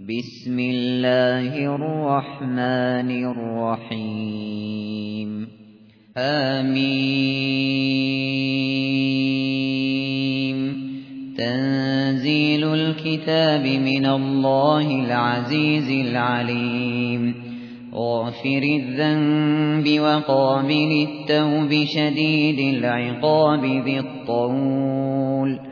بسم الله الرحمن الرحيم. آمين تنزيل الكتاب من الله العزيز العليم. غافر الذنب وقابل التوب شديد العقاب ذي الطول.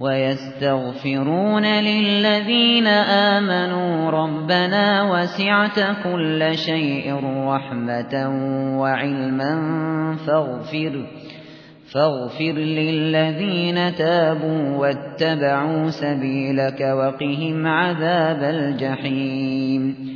ويستغفرون للذين آمنوا ربنا وسعت كل شيء رحمة وعلما فاغفر فاغفر للذين تابوا واتبعوا سبيلك وقهم عذاب الجحيم